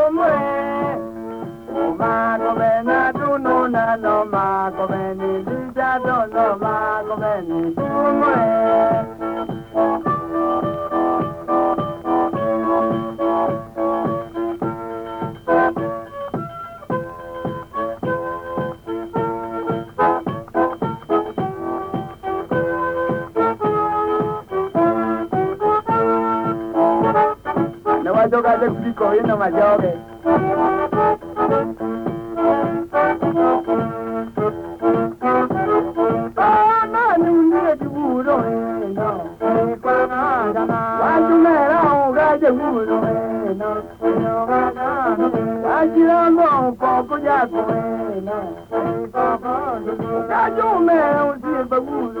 como é. Cuando le explico y no me llore. Ajirando un poco ya bueno, cayo me un sirve bueno.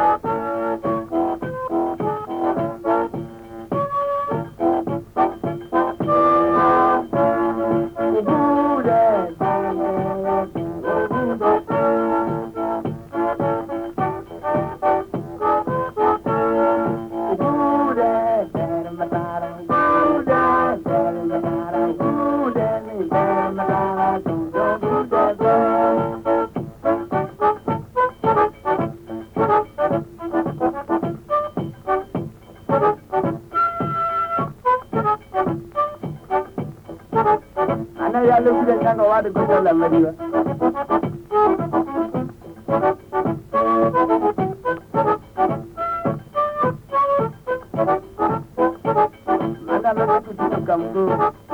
le kuda kanga wa da kuda langari ba Thank you.